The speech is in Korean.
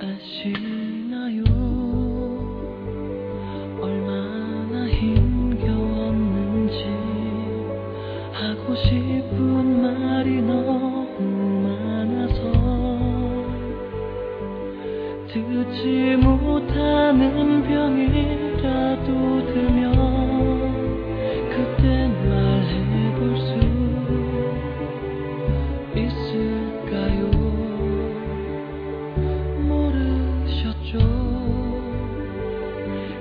아시나요? 얼마나 힘겨웠는지 하고 싶은 말이 너무 많아서 듣지 못하는 병이라도 들면